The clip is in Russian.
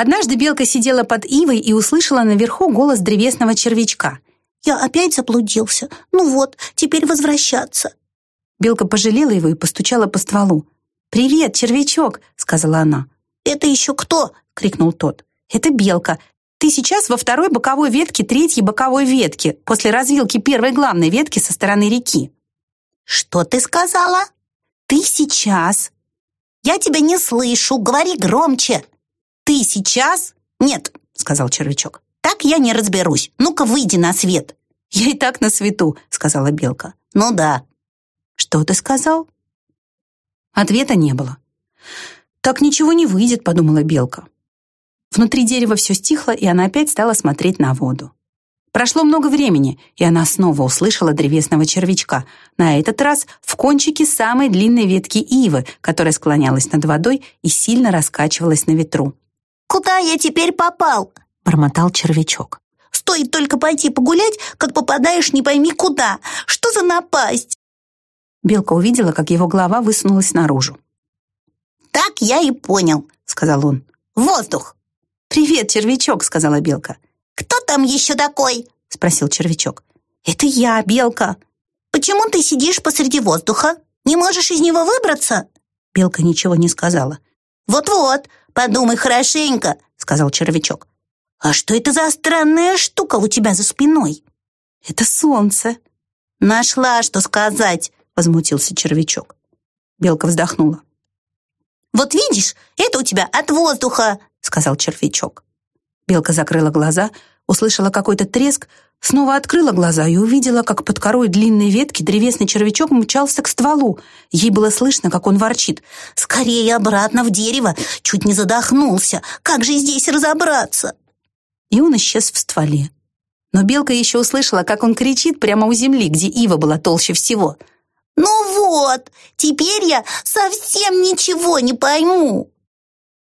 Однажды белка сидела под ивой и услышала наверху голос древесного червячка. «Я опять заблудился. Ну вот, теперь возвращаться». Белка пожалела его и постучала по стволу. «Привет, червячок!» — сказала она. «Это еще кто?» — крикнул тот. «Это белка. Ты сейчас во второй боковой ветке третьей боковой ветки, после развилки первой главной ветки со стороны реки». «Что ты сказала?» «Ты сейчас...» «Я тебя не слышу, говори громче!» «Ты сейчас...» «Нет», — сказал червячок. «Так я не разберусь. Ну-ка, выйди на свет». «Я и так на свету», — сказала белка. «Ну да». «Что ты сказал?» Ответа не было. «Так ничего не выйдет», — подумала белка. Внутри дерева все стихло, и она опять стала смотреть на воду. Прошло много времени, и она снова услышала древесного червячка, на этот раз в кончике самой длинной ветки ивы, которая склонялась над водой и сильно раскачивалась на ветру. «Куда я теперь попал?» — бормотал червячок. «Стоит только пойти погулять, как попадаешь не пойми куда. Что за напасть?» Белка увидела, как его голова высунулась наружу. «Так я и понял», — сказал он. «Воздух!» «Привет, червячок», — сказала Белка. «Кто там еще такой?» — спросил червячок. «Это я, Белка». «Почему ты сидишь посреди воздуха? Не можешь из него выбраться?» Белка ничего не сказала. «Вот-вот, подумай хорошенько», — сказал червячок. «А что это за странная штука у тебя за спиной?» «Это солнце». «Нашла, что сказать», — возмутился червячок. Белка вздохнула. «Вот видишь, это у тебя от воздуха», — сказал червячок. Белка закрыла глаза, услышала какой-то треск, снова открыла глаза и увидела, как под корой длинной ветки древесный червячок мчался к стволу. Ей было слышно, как он ворчит. «Скорее обратно в дерево! Чуть не задохнулся! Как же здесь разобраться?» И он исчез в стволе. Но Белка еще услышала, как он кричит прямо у земли, где ива была толще всего. «Ну вот, теперь я совсем ничего не пойму!»